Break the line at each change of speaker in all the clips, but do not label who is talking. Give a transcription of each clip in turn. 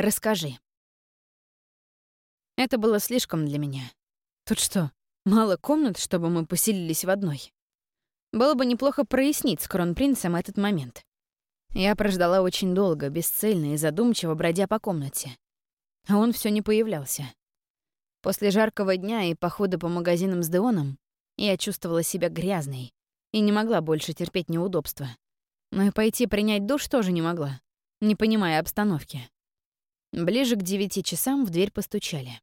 Расскажи». Это было слишком для меня. Тут что, мало комнат, чтобы мы поселились в одной? Было бы неплохо прояснить с кронпринцем этот момент. Я прождала очень долго, бесцельно и задумчиво бродя по комнате. А он все не появлялся. После жаркого дня и похода по магазинам с Деоном я чувствовала себя грязной и не могла больше терпеть неудобства. Но и пойти принять душ тоже не могла, не понимая обстановки. Ближе к девяти часам в дверь постучали.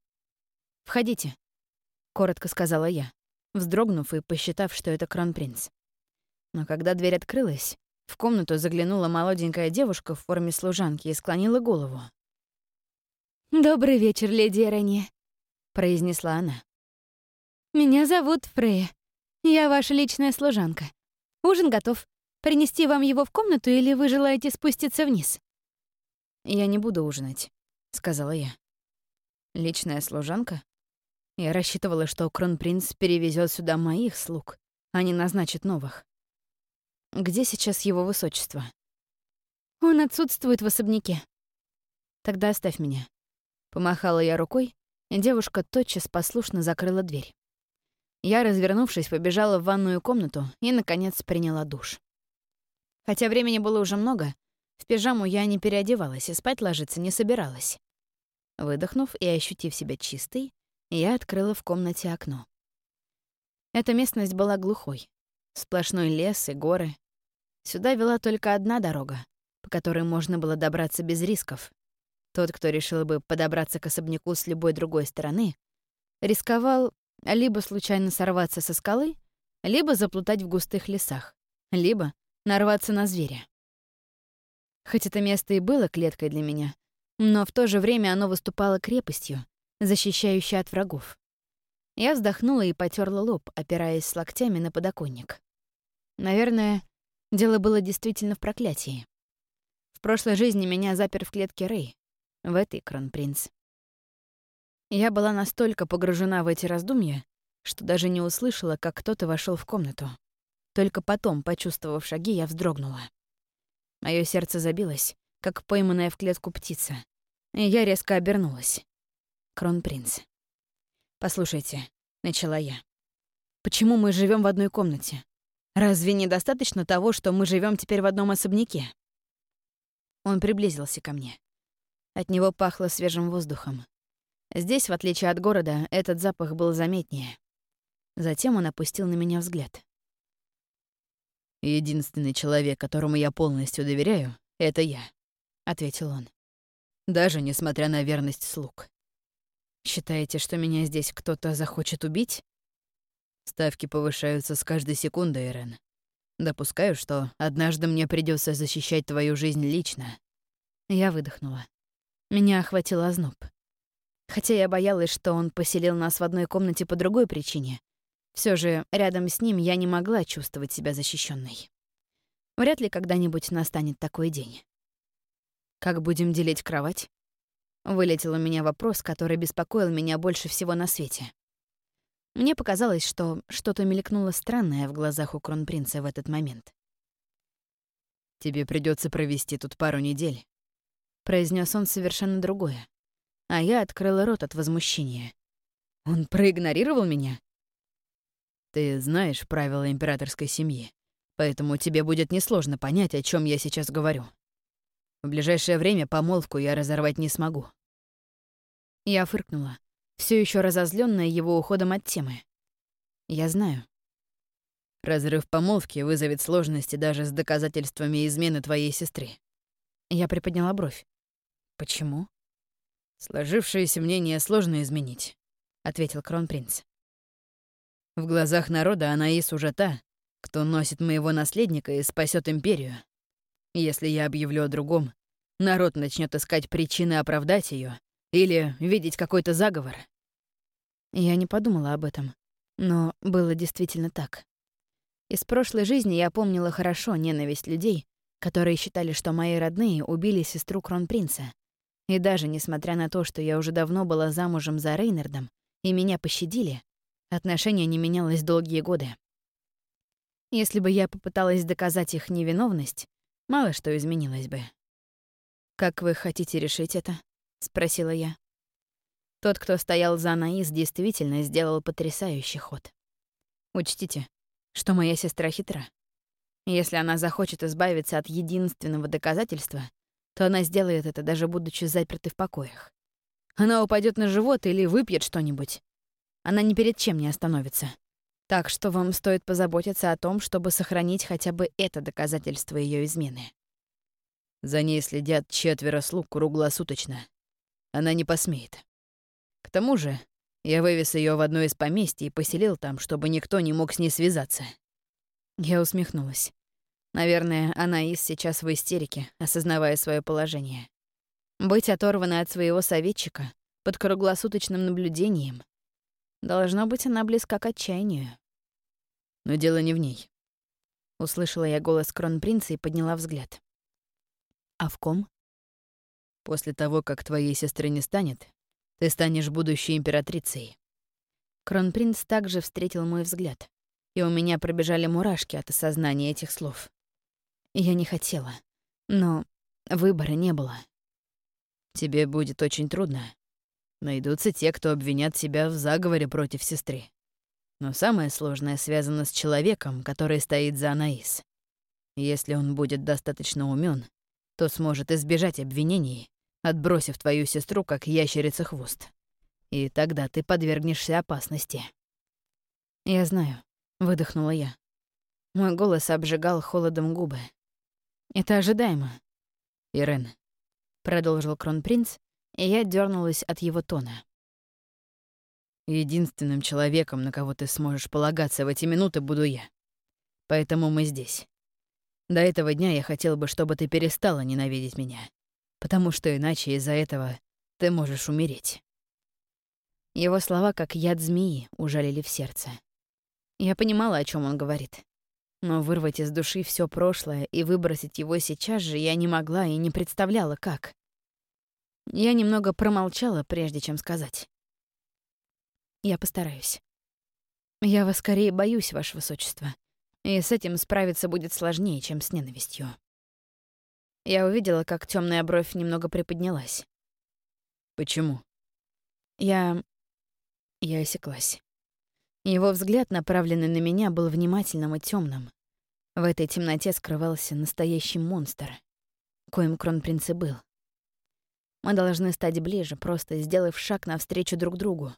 «Входите», — коротко сказала я, вздрогнув и посчитав, что это кронпринц. Но когда дверь открылась, в комнату заглянула молоденькая девушка в форме служанки и склонила голову.
«Добрый вечер, леди Эрони», — произнесла она. «Меня зовут Фрея. Я ваша личная служанка. Ужин готов. Принести вам его в комнату или вы желаете спуститься вниз?»
«Я не буду ужинать», — сказала я. «Личная служанка? Я рассчитывала, что кронпринц перевезет сюда моих слуг, а не назначит новых. Где сейчас его высочество?
Он отсутствует в особняке.
Тогда оставь меня. Помахала я рукой, и девушка тотчас послушно закрыла дверь. Я, развернувшись, побежала в ванную комнату и, наконец, приняла душ. Хотя времени было уже много, в пижаму я не переодевалась и спать ложиться не собиралась. Выдохнув и ощутив себя чистой, я открыла в комнате окно. Эта местность была глухой. Сплошной лес и горы. Сюда вела только одна дорога, по которой можно было добраться без рисков. Тот, кто решил бы подобраться к особняку с любой другой стороны, рисковал либо случайно сорваться со скалы, либо заплутать в густых лесах, либо нарваться на зверя. Хоть это место и было клеткой для меня, но в то же время оно выступало крепостью, защищающей от врагов. Я вздохнула и потерла лоб, опираясь локтями на подоконник. Наверное, дело было действительно в проклятии. В прошлой жизни меня запер в клетке Рэй, в этой кронпринц. Я была настолько погружена в эти раздумья, что даже не услышала, как кто-то вошел в комнату. Только потом, почувствовав шаги, я вздрогнула. Моё сердце забилось, как пойманная в клетку птица, и я резко обернулась. Кронпринц. «Послушайте», — начала я, — «почему мы живем в одной комнате? Разве недостаточно того, что мы живем теперь в одном особняке?» Он приблизился ко мне. От него пахло свежим воздухом. Здесь, в отличие от города, этот запах был заметнее. Затем он опустил на меня взгляд.
«Единственный человек, которому я полностью доверяю, — это я», — ответил он. «Даже несмотря на верность слуг.
Считаете, что меня здесь кто-то захочет убить?
Ставки повышаются с каждой секундой, Эрен. Допускаю, что однажды мне придется защищать твою жизнь лично.
Я выдохнула. Меня охватил озноб. Хотя я боялась, что он поселил нас в одной комнате по другой причине. Все же рядом с ним я не могла чувствовать себя защищенной. Вряд ли когда-нибудь настанет такой день. Как будем делить кровать? Вылетел у меня вопрос, который беспокоил меня больше всего на свете. Мне показалось, что что-то мелькнуло странное в глазах у кронпринца в этот момент.
«Тебе придется провести тут пару недель», —
произнес он совершенно другое. А я открыла рот от возмущения. Он проигнорировал меня?
«Ты знаешь правила императорской семьи, поэтому тебе будет несложно понять, о чем я сейчас говорю. В ближайшее время помолвку я разорвать не смогу.
Я фыркнула, все еще разозленная его уходом от темы. Я знаю.
Разрыв помолвки вызовет сложности даже с доказательствами измены твоей сестры.
Я приподняла бровь. Почему?
Сложившееся мнение сложно изменить, ответил кронпринц. В глазах народа Анаис уже та, кто носит моего наследника и спасет империю. Если я объявлю о другом, народ начнет искать причины оправдать ее или видеть какой-то заговор?
Я не подумала об этом, но было действительно так. Из прошлой жизни я помнила хорошо ненависть людей, которые считали, что мои родные убили сестру кронпринца. И даже несмотря на то, что я уже давно была замужем за Рейнардом, и меня пощадили, отношение не менялось долгие годы. Если бы я попыталась доказать их невиновность, мало что изменилось бы. Как вы хотите решить это? — спросила я. Тот, кто стоял за Анаис, действительно сделал потрясающий ход. Учтите, что моя сестра хитра. Если она захочет избавиться от единственного доказательства, то она сделает это, даже будучи запертой в покоях. Она упадет на живот или выпьет что-нибудь. Она ни перед чем не остановится. Так что вам стоит позаботиться о том, чтобы сохранить хотя бы это доказательство ее измены.
За ней следят четверо слуг круглосуточно. Она не посмеет. К тому же, я вывез ее в одно из поместьй и поселил там, чтобы никто не мог с ней связаться.
Я усмехнулась. Наверное, Анаис сейчас в истерике, осознавая свое положение. Быть оторванной от своего советчика под круглосуточным наблюдением. Должно быть, она близка к отчаянию.
Но дело не в ней.
Услышала я голос кронпринца и подняла взгляд. А в ком?
После того, как твоей сестры не станет, ты станешь будущей императрицей».
Кронпринц также встретил мой взгляд, и у меня пробежали мурашки от осознания этих слов. Я не хотела, но выбора не было.
«Тебе будет очень трудно. Найдутся те, кто обвинят себя в заговоре против сестры. Но самое сложное связано с человеком, который стоит за Анаис. Если он будет достаточно умен, то сможет избежать обвинений отбросив твою сестру как ящерица хвост. И тогда ты подвергнешься опасности.
«Я знаю», — выдохнула я. Мой голос обжигал холодом губы. «Это ожидаемо».
«Ирен», — продолжил кронпринц, и я дернулась от его тона. «Единственным человеком, на кого ты сможешь полагаться в эти минуты, буду я. Поэтому мы здесь. До этого дня я хотел бы, чтобы ты перестала ненавидеть меня потому что иначе из-за этого ты можешь умереть».
Его слова, как яд змеи, ужалили в сердце. Я понимала, о чем он говорит. Но вырвать из души все прошлое и выбросить его сейчас же я не могла и не представляла, как. Я немного промолчала, прежде чем сказать. Я постараюсь. Я вас скорее боюсь, Ваше Высочество, и с этим справиться будет сложнее, чем с ненавистью. Я увидела, как темная бровь немного приподнялась.
«Почему?»
Я... Я осеклась. Его взгляд, направленный на меня, был внимательным и темным. В этой темноте скрывался настоящий монстр, коим кронпринц и был. Мы должны стать ближе, просто сделав шаг навстречу друг другу.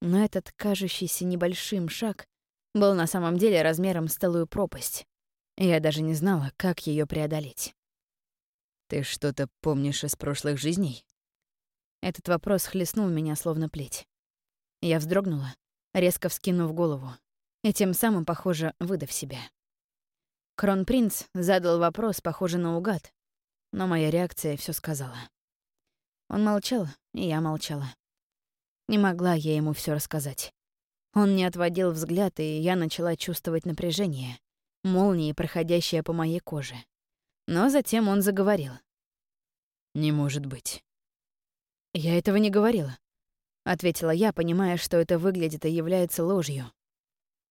Но этот кажущийся небольшим шаг был на самом деле размером с целую пропасть. Я даже не знала, как ее преодолеть.
«Ты что-то помнишь из прошлых жизней?»
Этот вопрос хлестнул меня словно плеть. Я вздрогнула, резко вскинув голову, и тем самым, похоже, выдав себя. Кронпринц задал вопрос, похожий на угад, но моя реакция все сказала. Он молчал, и я молчала. Не могла я ему все рассказать. Он не отводил взгляд, и я начала чувствовать напряжение, молнии, проходящие по моей коже. Но затем он заговорил.
«Не может быть».
«Я этого не говорила», — ответила я, понимая, что это выглядит и является ложью.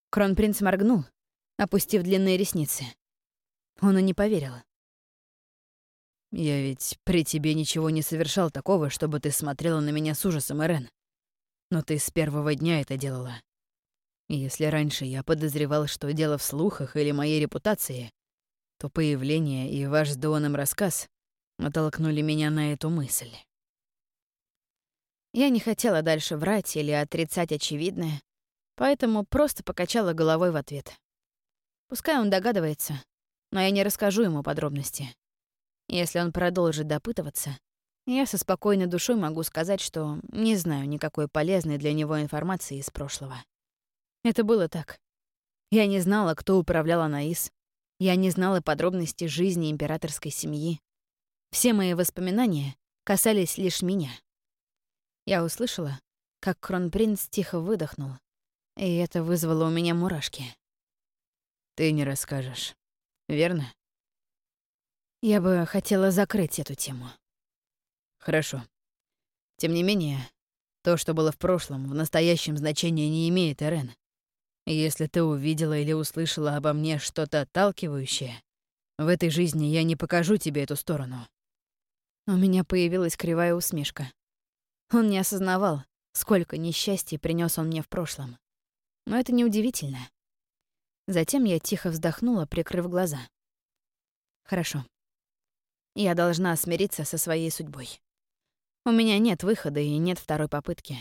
Кронпринц моргнул, опустив длинные ресницы. Он и не поверил.
«Я ведь при тебе ничего не совершал такого, чтобы ты смотрела на меня с ужасом, Эрен. Но ты с первого дня это делала. Если раньше я подозревал, что дело в слухах или моей репутации, то появление и ваш с Доном рассказ натолкнули меня на эту мысль.
Я не хотела дальше врать или отрицать очевидное, поэтому просто покачала головой в ответ. Пускай он догадывается, но я не расскажу ему подробности. Если он продолжит допытываться, я со спокойной душой могу сказать, что не знаю никакой полезной для него информации из прошлого. Это было так. Я не знала, кто управлял Анаис, я не знала подробностей жизни императорской семьи. Все мои воспоминания касались лишь меня. Я услышала, как кронпринц тихо выдохнул, и это вызвало у меня мурашки.
«Ты не расскажешь, верно?»
Я бы хотела закрыть эту тему.
Хорошо. Тем не менее, то, что было в прошлом, в настоящем значении не имеет, Эрен. Если ты увидела или услышала обо мне что-то отталкивающее, в этой жизни я не покажу тебе эту сторону».
У меня появилась кривая усмешка. Он не осознавал, сколько несчастья принес он мне в прошлом. Но это неудивительно. Затем я тихо вздохнула, прикрыв глаза. Хорошо. Я должна смириться со своей судьбой. У меня нет выхода и нет второй попытки.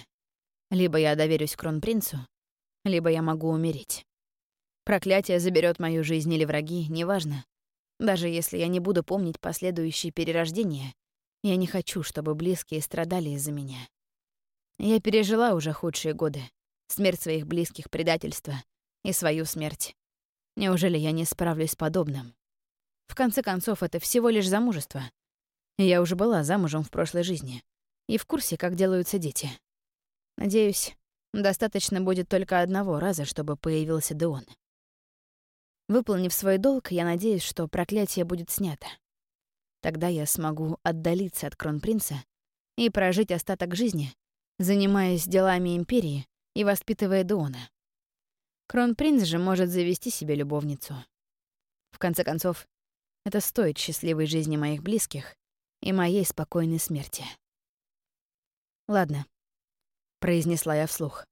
Либо я доверюсь кронпринцу, либо я могу умереть. Проклятие заберет мою жизнь или враги, неважно. Даже если я не буду помнить последующие перерождения, я не хочу, чтобы близкие страдали из-за меня. Я пережила уже худшие годы. Смерть своих близких, предательства и свою смерть. Неужели я не справлюсь с подобным? В конце концов, это всего лишь замужество. Я уже была замужем в прошлой жизни и в курсе, как делаются дети. Надеюсь, достаточно будет только одного раза, чтобы появился Деон. Выполнив свой долг, я надеюсь, что проклятие будет снято. Тогда я смогу отдалиться от кронпринца и прожить остаток жизни, занимаясь делами Империи и воспитывая Дуона. Кронпринц же может завести себе любовницу. В конце концов, это стоит счастливой жизни моих близких и моей спокойной смерти. «Ладно», — произнесла я вслух.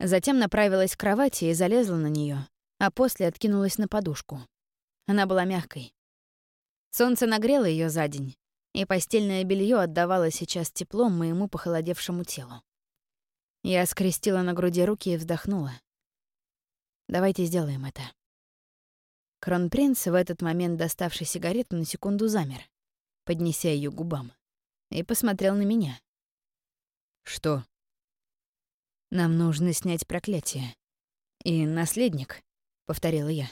Затем направилась к кровати и залезла на нее, а после откинулась на подушку. Она была мягкой. Солнце нагрело ее за день, и постельное белье отдавало сейчас теплом моему похолодевшему телу. Я скрестила на груди руки и вздохнула. Давайте сделаем это. Кронпринц, в этот момент доставший сигарету, на секунду замер, поднеся ее губам, и посмотрел на меня. «Что?» «Нам нужно снять проклятие. И наследник, повторила я.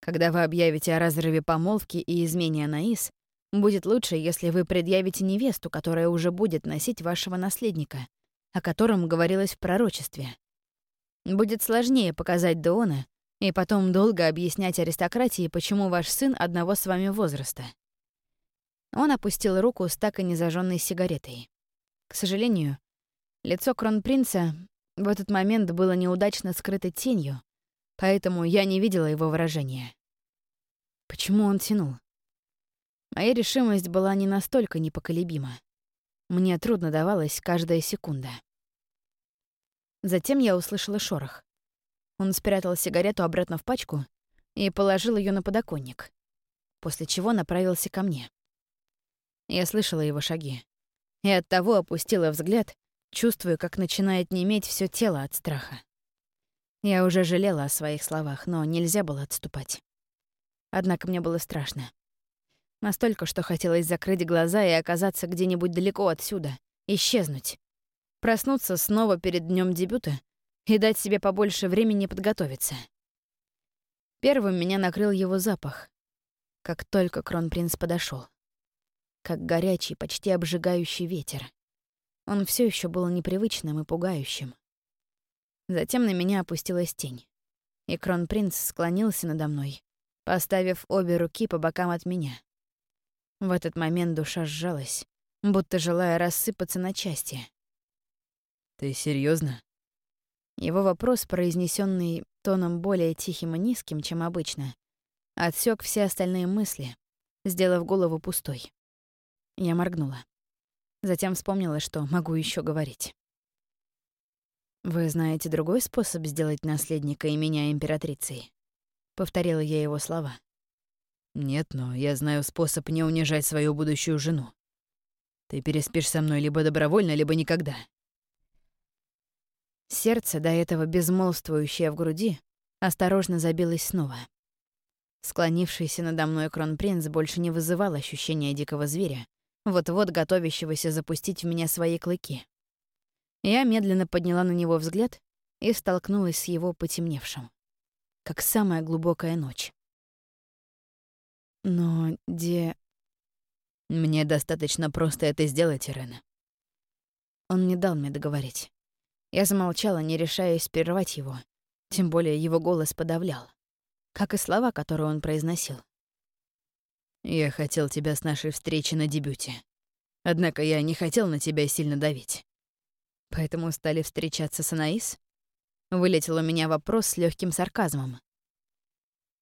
Когда вы объявите о разрыве помолвки и измене Анаис, будет лучше, если вы предъявите невесту, которая уже будет носить вашего наследника, о котором говорилось в пророчестве. Будет сложнее показать Деона и потом долго объяснять аристократии, почему ваш сын одного с вами возраста. Он опустил руку с так и незажженной сигаретой. К сожалению, лицо кронпринца в этот момент было неудачно скрыто тенью, поэтому я не видела его выражения. Почему он тянул? Моя решимость была не настолько непоколебима. Мне трудно давалась каждая секунда. Затем я услышала шорох. Он спрятал сигарету обратно в пачку и положил ее на подоконник, после чего направился ко мне. Я слышала его шаги и оттого опустила взгляд, чувствуя, как начинает неметь все тело от страха. Я уже жалела о своих словах, но нельзя было отступать. Однако мне было страшно. Настолько, что хотелось закрыть глаза и оказаться где-нибудь далеко отсюда, исчезнуть. Проснуться снова перед днем дебюта и дать себе побольше времени подготовиться. Первым меня накрыл его запах, как только кронпринц подошел, Как горячий, почти обжигающий ветер. Он все еще был непривычным и пугающим. Затем на меня опустилась тень, и кронпринц склонился надо мной, поставив обе руки по бокам от меня. В этот момент душа сжалась, будто желая рассыпаться на части.
«Ты серьезно?
Его вопрос, произнесенный тоном более тихим и низким, чем обычно, отсек все остальные мысли, сделав голову пустой. Я моргнула. Затем вспомнила, что могу еще говорить. «Вы знаете другой способ сделать наследника и меня императрицей?» Повторила я его слова.
«Нет, но я знаю способ не унижать свою будущую жену. Ты переспишь со мной либо добровольно, либо никогда».
Сердце, до этого безмолвствующее в груди, осторожно забилось снова. Склонившийся надо мной кронпринц больше не вызывал ощущения дикого зверя, вот-вот готовящегося запустить в меня свои клыки. Я медленно подняла на него взгляд и столкнулась с его потемневшим. Как самая глубокая ночь. Но где...
Мне достаточно просто это сделать, Ирена.
Он не дал мне договорить. Я замолчала, не решаясь прервать его. Тем более его голос подавлял. Как и слова, которые он произносил.
«Я хотел тебя с нашей встречи на дебюте. Однако я не хотел на тебя сильно давить.
Поэтому стали встречаться с Анаис? Вылетел у меня вопрос с легким сарказмом.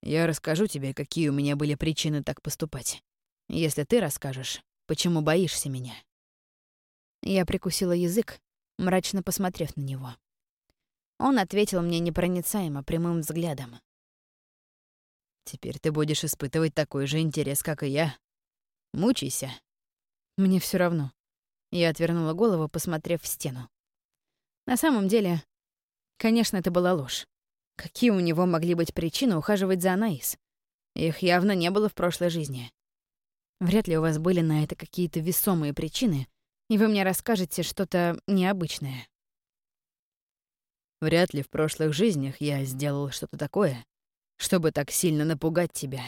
Я расскажу тебе, какие у меня были причины так поступать. Если ты расскажешь, почему боишься меня.
Я прикусила язык, мрачно посмотрев на него. Он ответил мне непроницаемо, прямым взглядом.
«Теперь ты будешь испытывать такой же интерес, как и я. Мучайся».
Мне все равно. Я отвернула голову, посмотрев в стену. На самом деле, конечно, это была ложь. Какие у него могли быть причины ухаживать за Анаис? Их явно не было в прошлой жизни. Вряд ли у вас были на это какие-то весомые причины, и вы мне расскажете что-то необычное.
Вряд ли в прошлых жизнях я сделал что-то такое, чтобы так сильно напугать тебя.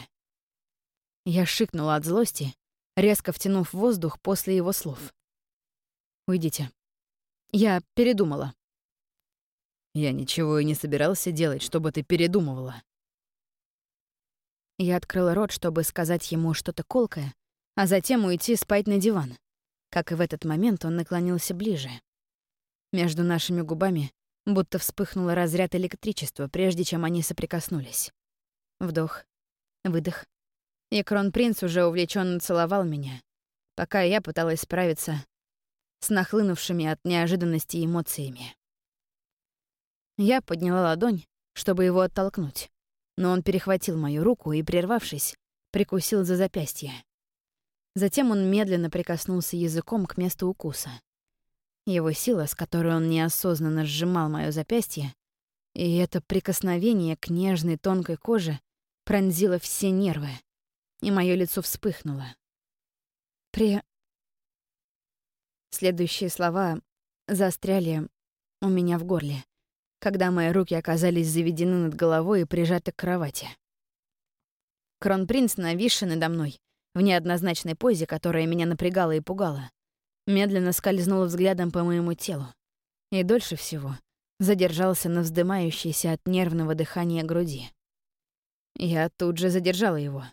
Я шикнула от злости, резко втянув воздух после его слов. «Уйдите. Я передумала».
«Я ничего и не собирался делать, чтобы ты передумывала».
Я открыла рот, чтобы сказать ему что-то колкое, а затем уйти спать на диван. Как и в этот момент он наклонился ближе. Между нашими губами будто вспыхнул разряд электричества, прежде чем они соприкоснулись. Вдох, выдох. И кронпринц уже увлеченно целовал меня, пока я пыталась справиться с нахлынувшими от неожиданности эмоциями. Я подняла ладонь, чтобы его оттолкнуть, но он перехватил мою руку и, прервавшись, прикусил за запястье. Затем он медленно прикоснулся языком к месту укуса. Его сила, с которой он неосознанно сжимал моё запястье, и это прикосновение к нежной тонкой коже пронзило все нервы, и моё лицо вспыхнуло. При... Следующие слова застряли у меня в горле, когда мои руки оказались заведены над головой и прижаты к кровати. Кронпринц, нависший надо мной, в неоднозначной позе, которая меня напрягала и пугала, медленно скользнул взглядом по моему телу. И дольше всего задержался на вздымающейся от нервного дыхания груди. Я тут же задержала его.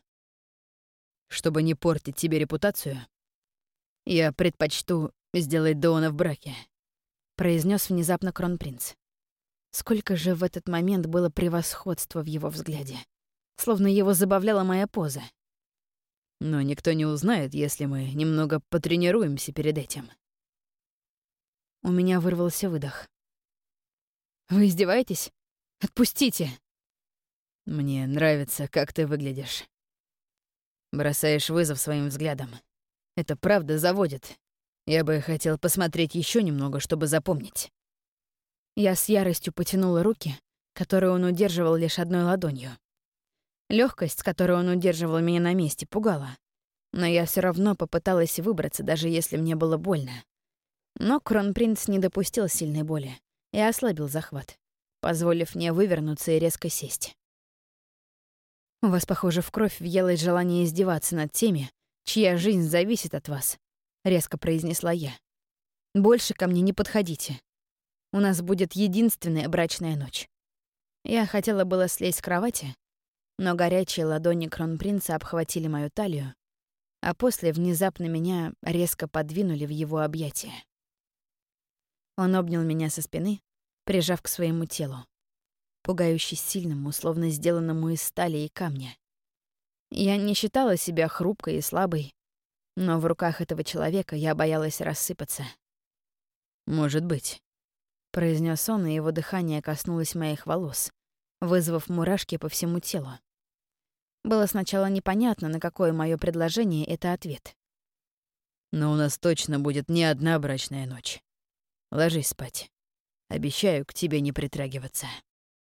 Чтобы не портить тебе репутацию, я предпочту сделать Доона в браке,
произнес внезапно кронпринц. Сколько же в этот момент было превосходства в его взгляде. Словно его забавляла моя поза.
Но никто не узнает, если мы немного потренируемся перед этим.
У меня вырвался выдох. «Вы издеваетесь? Отпустите!»
«Мне нравится, как ты выглядишь. Бросаешь вызов своим взглядом. Это правда заводит. Я бы хотел посмотреть еще немного, чтобы запомнить».
Я с яростью потянула руки, которые он удерживал лишь одной ладонью. Легкость, с которой он удерживал меня на месте, пугала. Но я все равно попыталась выбраться, даже если мне было больно. Но кронпринц не допустил сильной боли и ослабил захват, позволив мне вывернуться и резко сесть. «У вас, похоже, в кровь въелось желание издеваться над теми, чья жизнь зависит от вас», — резко произнесла я. «Больше ко мне не подходите. У нас будет единственная брачная ночь». Я хотела было слезть с кровати, но горячие ладони кронпринца обхватили мою талию, а после внезапно меня резко подвинули в его объятия. Он обнял меня со спины, прижав к своему телу, пугающе сильному, словно сделанному из стали и камня. Я не считала себя хрупкой и слабой, но в руках этого человека я боялась рассыпаться.
«Может быть», —
произнес он, и его дыхание коснулось моих волос, вызвав мурашки по всему телу. Было сначала непонятно, на какое мое предложение это ответ.
«Но у нас точно будет не одна брачная ночь. Ложись спать. Обещаю к тебе не притрагиваться».